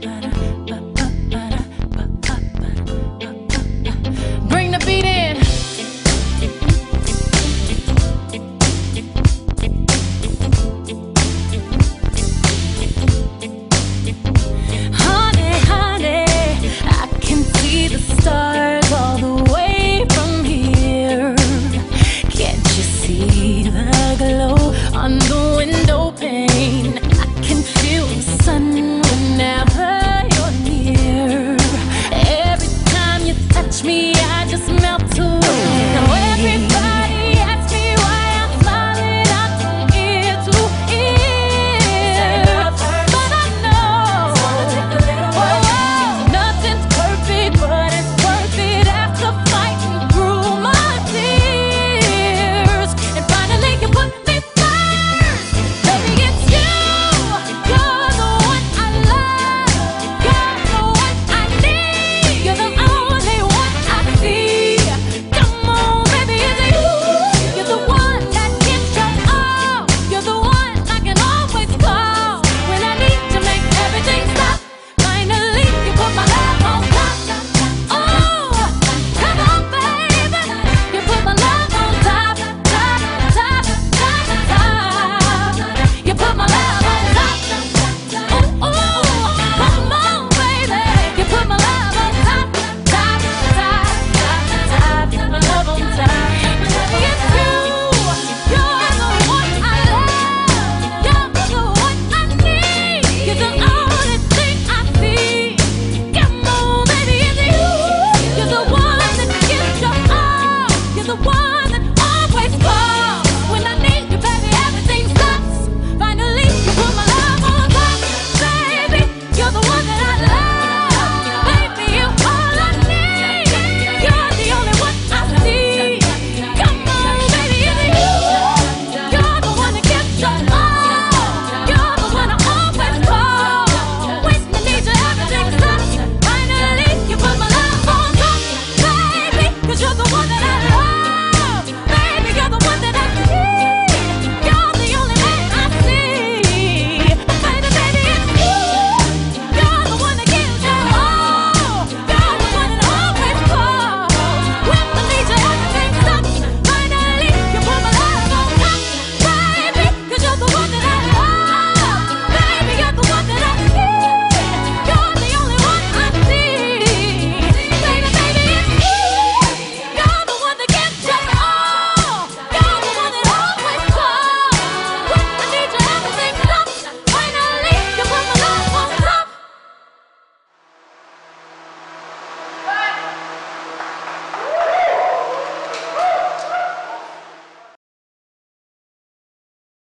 but.